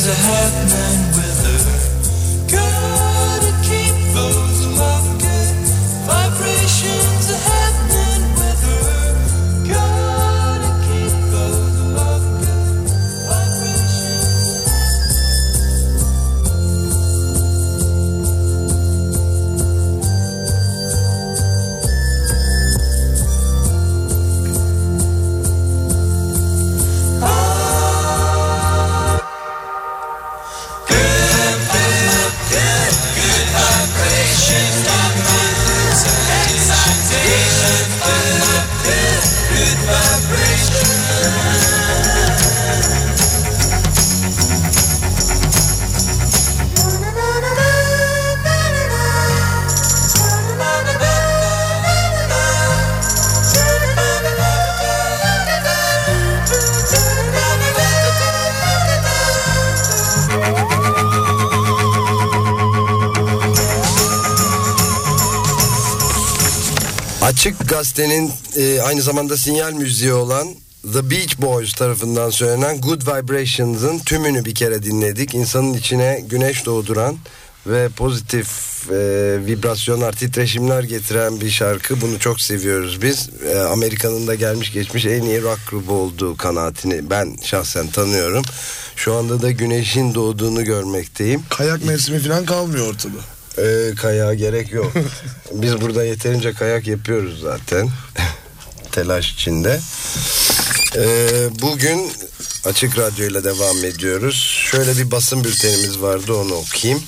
vibrations are happening with Açık Gazete'nin e, aynı zamanda sinyal müziği olan The Beach Boys tarafından söylenen Good Vibrations'ın tümünü bir kere dinledik. İnsanın içine güneş doğduran ve pozitif e, vibrasyonlar, titreşimler getiren bir şarkı. Bunu çok seviyoruz biz. E, Amerika'nın da gelmiş geçmiş en iyi rock grubu olduğu kanaatini ben şahsen tanıyorum. Şu anda da güneşin doğduğunu görmekteyim. Kayak mevsimi falan kalmıyor ortada. Ee, kayağa gerek yok. Biz burada yeterince kayak yapıyoruz zaten. Telaş içinde. Ee, bugün Açık Radyo ile devam ediyoruz. Şöyle bir basın bültenimiz vardı onu okuyayım.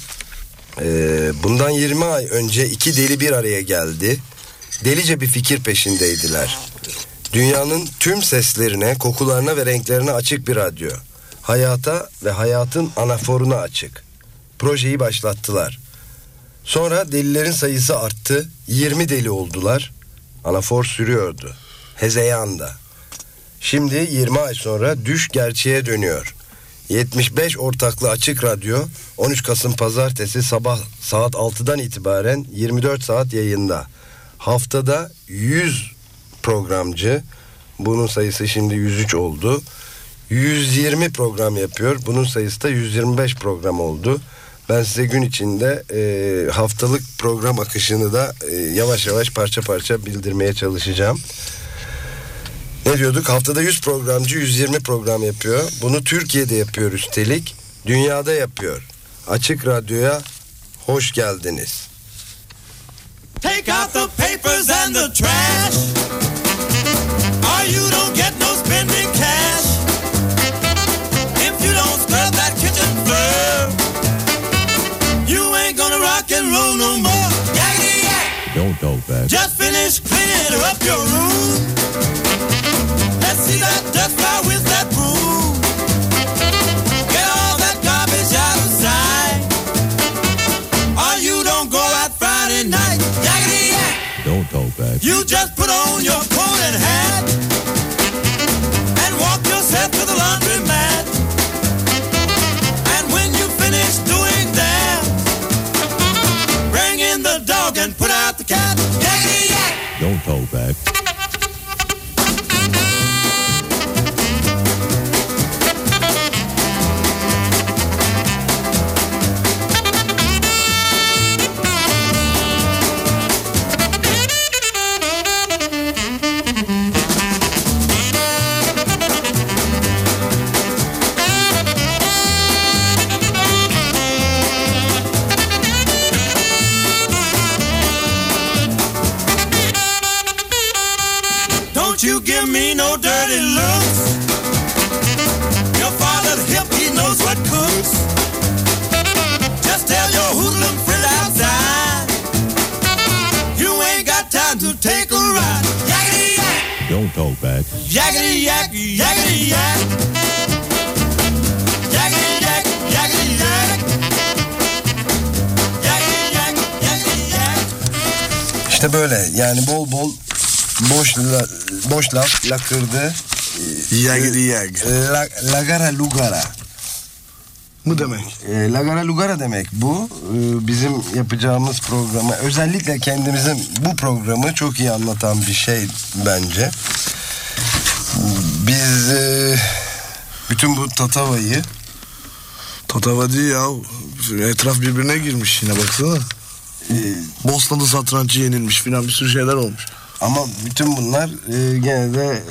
Ee, bundan 20 ay önce iki deli bir araya geldi. Delice bir fikir peşindeydiler. Dünyanın tüm seslerine, kokularına ve renklerine açık bir radyo. Hayata ve hayatın anaforuna açık. Projeyi başlattılar. Sonra delilerin sayısı arttı. 20 deli oldular. Anafor sürüyordu. Hezeyanda. Şimdi 20 ay sonra düş gerçeğe dönüyor. 75 ortaklı açık radyo 13 Kasım pazartesi sabah saat 6'dan itibaren 24 saat yayında. Haftada 100 programcı bunun sayısı şimdi 103 oldu. 120 program yapıyor. Bunun sayısı da 125 program oldu. Ben size gün içinde e, haftalık program akışını da e, yavaş yavaş parça parça bildirmeye çalışacağım. Ne diyorduk? Haftada 100 programcı 120 program yapıyor. Bunu Türkiye'de yapıyor üstelik. Dünyada yapıyor. Açık Radyo'ya hoş geldiniz. Take out the papers and the trash. Talk back. Just finish cleaning up your room. Let's see that dust fly with that broom. Get all that garbage out of sight. Or you don't go out Friday night. Yakety yak. Don't talk back. You just put on your coat and hat Don't talk back. Yakety yak, yakety yak. Yakety yak, yakety yak. Yakety yak, yakety yak. İşte böyle yani bol bol boş la- boş laf lakırdı. Yagidi yag. La, lagara lugara. Mı demek? E, Lagara Lugara demek bu. E, bizim yapacağımız programı özellikle kendimizin bu programı çok iyi anlatan bir şey bence. Biz e, bütün bu tatavayı Tatava değil ya. Etraf birbirine girmiş yine baksana. Ee, Bosnalı satrancı yenilmiş filan bir sürü şeyler olmuş. ama bütün bunlar e, gene de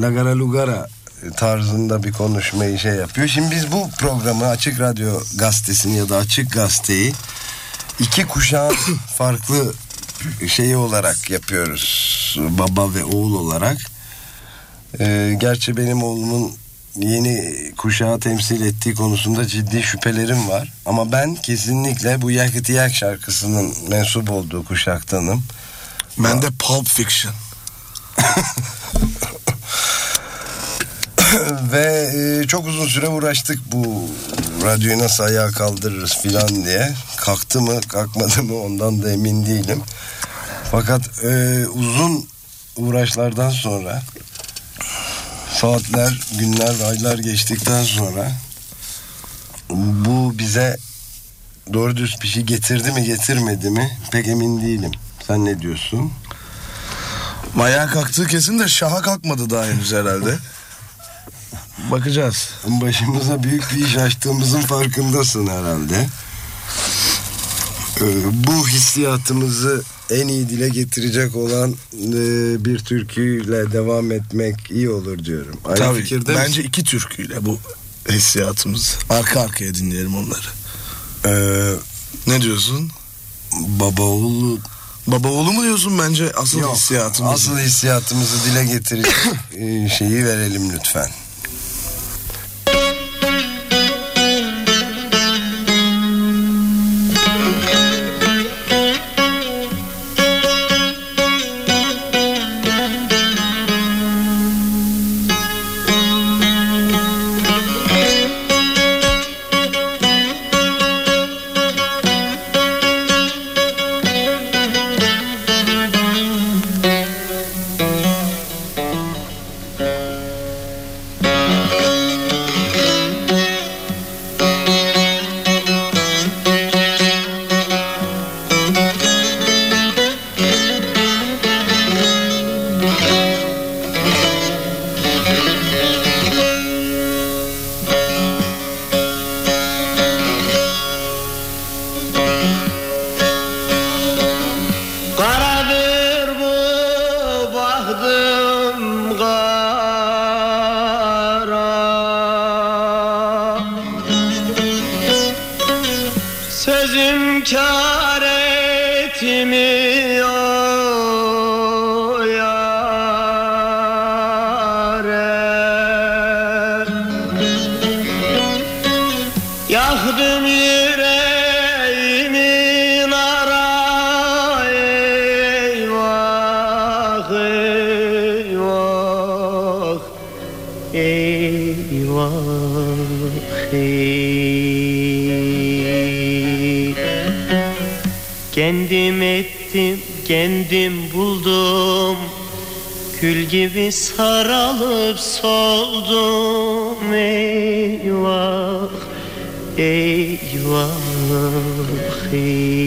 Lagara Lugara tarzında bir konuşmayı şey yapıyor. Şimdi biz bu programı Açık Radyo gazetesini ya da Açık Gazeteyi iki kuşağın farklı şeyi olarak yapıyoruz. Baba ve oğul olarak. Ee, gerçi benim oğlumun yeni kuşağı temsil ettiği konusunda ciddi şüphelerim var. Ama ben kesinlikle bu Yakıt Yak şarkısının mensup olduğu kuşaktanım. Ben de Pulp Fiction. Ve e, çok uzun süre uğraştık bu radyoyu nasıl ayağa kaldırırız filan diye. Kalktı mı kalkmadı mı ondan da emin değilim. Fakat e, uzun uğraşlardan sonra saatler, günler, aylar geçtikten sonra bu bize doğru düz bir şey getirdi mi getirmedi mi pek emin değilim. Sen ne diyorsun? Ayağa kalktığı kesin de şaha kalkmadı daha henüz herhalde. Bakacağız. Başımıza büyük bir iş açtığımızın farkındasın herhalde. Ee, Bu hissiyatımızı en iyi dile getirecek olan e, bir türküyle devam etmek iyi olur diyorum. Aynı Tabii fikirde bence misin? iki türküyle bu hissiyatımız. Arka arkaya dinleyelim onları. Ee, Ne diyorsun? baba oğlu Baba oğlu mu diyorsun bence asıl Yok, hissiyatımız. Asıl hissiyatımızı dile getirecek e, şeyi verelim lütfen. Gibi saralıp soldum eyvah eyvah ey.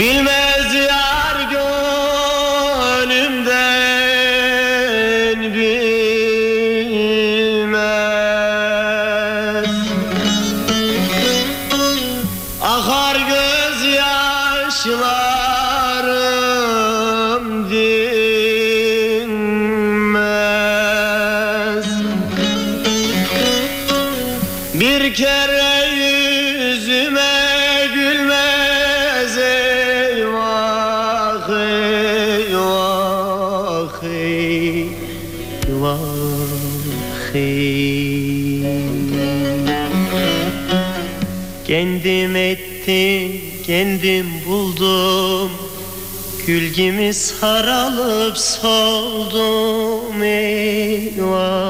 Bilmez eyvah eyvah ey. Kendim ettim kendim buldum Gül gibi saralıp soldum eyvah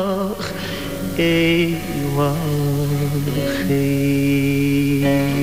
eyvah ey.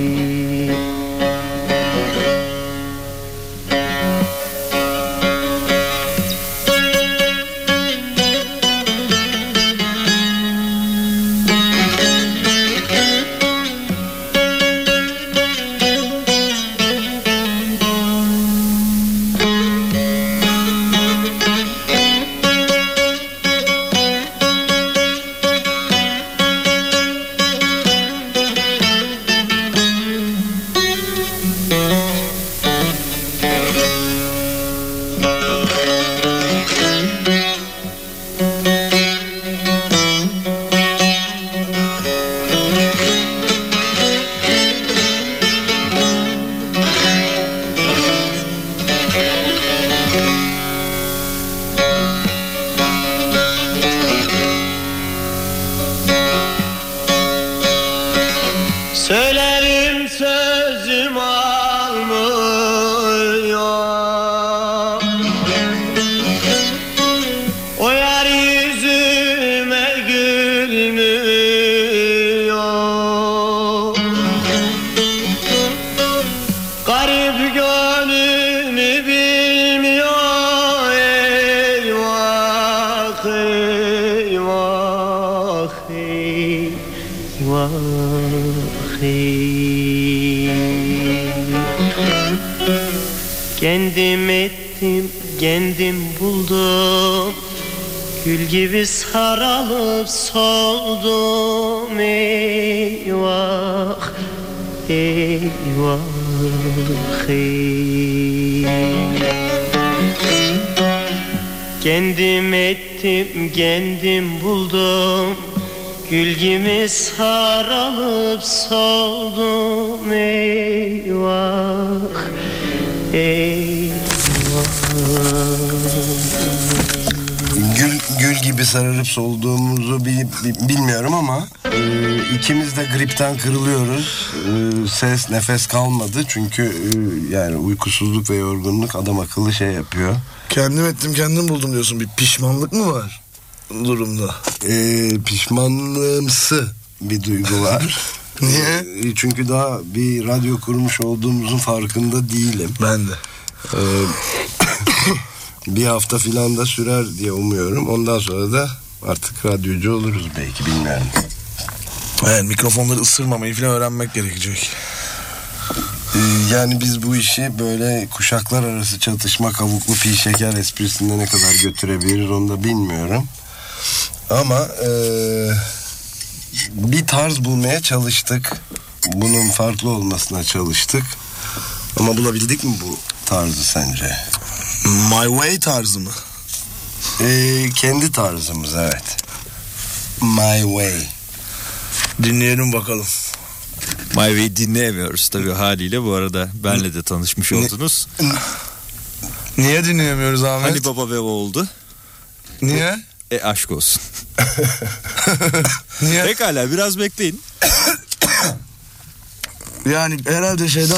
Buldum. Gül gibi saralıp soldum. Eyvah, eyvah ey. Kendim ettim, kendim buldum. Gül gibi sarılıp soldum. Eyvah, eyvah Gül, gül gibi sararıp solduğumuzu bi- bi- bilmiyorum ama e, ikimiz de gripten kırılıyoruz. E, ses nefes kalmadı çünkü e, yani uykusuzluk ve yorgunluk adam akıllı şey yapıyor. Kendim ettim kendim buldum diyorsun. Bir pişmanlık mı var durumda? E, pişmanlığımsı bir duygu var. Niye? E, çünkü daha bir radyo kurmuş olduğumuzun farkında değilim. Ben de. E, bir hafta filan da sürer diye umuyorum. Ondan sonra da artık radyocu oluruz belki bilmiyorum. Evet, mikrofonları ısırmamayı falan öğrenmek gerekecek. Ee, Yani biz bu işi böyle kuşaklar arası çatışma kavuklu pi şeker esprisinde ne kadar götürebiliriz onu da bilmiyorum. Ama eee, bir tarz bulmaya çalıştık. Bunun farklı olmasına çalıştık. Ama bulabildik mi bu tarzı sence? My Way tarzı mı? Ee, kendi tarzımız evet. My way. Dinleyelim bakalım. My Way dinleyemiyoruz tabii haliyle. Bu arada benle de tanışmış oldunuz. Niye dinleyemiyoruz Ahmet? Hani baba ve oldu. Niye? E aşk olsun. Niye? Pekala biraz bekleyin. Yani herhalde şeyde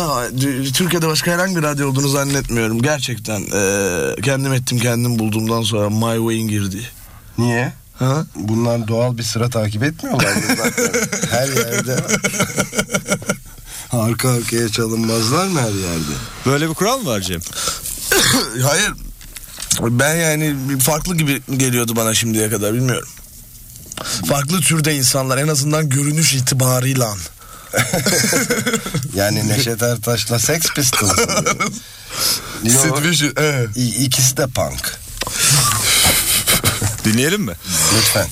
Türkiye'de başka herhangi bir radyo olduğunu zannetmiyorum. Gerçekten eee, kendim ettim kendim bulduğumdan sonra My Way'in girdiği. Niye? Ha? Bunlar doğal bir sıra takip etmiyorlar mı zaten? her yerde. Arka arkaya çalınmazlar mı her yerde? Böyle bir kural mı var Cem? Hayır. Ben yani farklı gibi geliyordu bana şimdiye kadar bilmiyorum. Farklı türde insanlar en azından görünüş itibarıyla. Yani Neşet Ertaş'la Sex Pistols. Sid Vicious, evet. ikisi de punk. Dinleyelim mi? Lütfen.